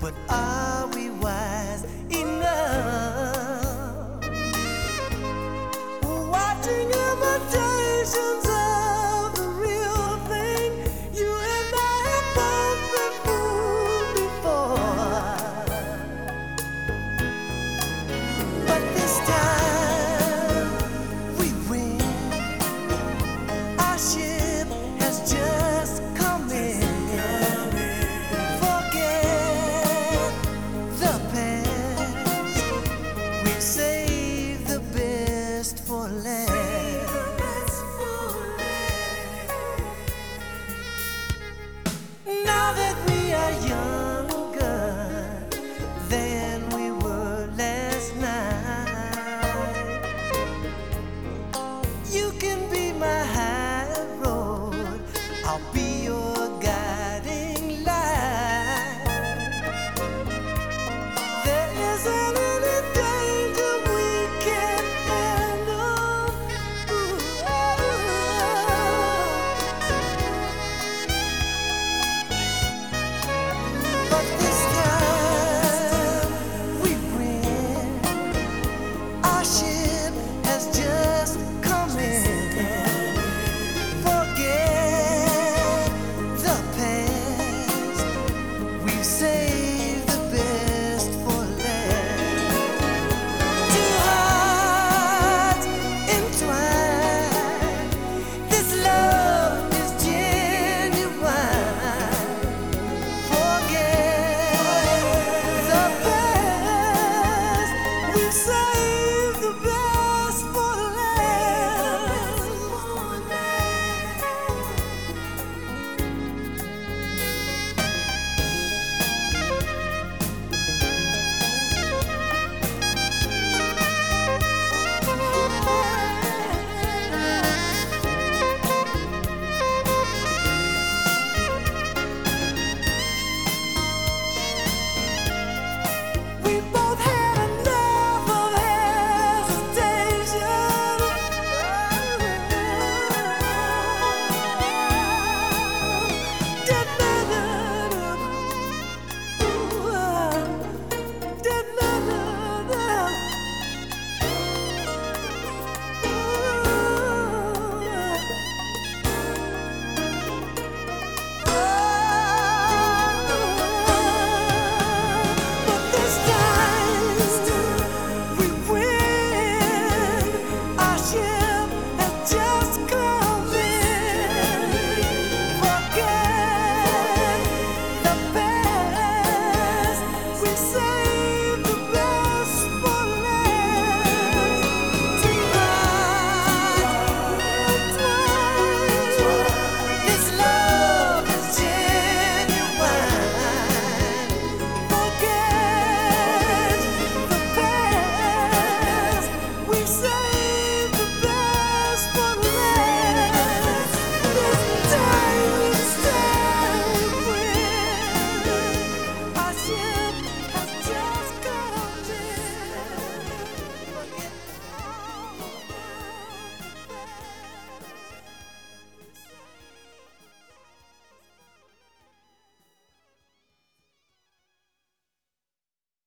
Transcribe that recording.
but are we wise?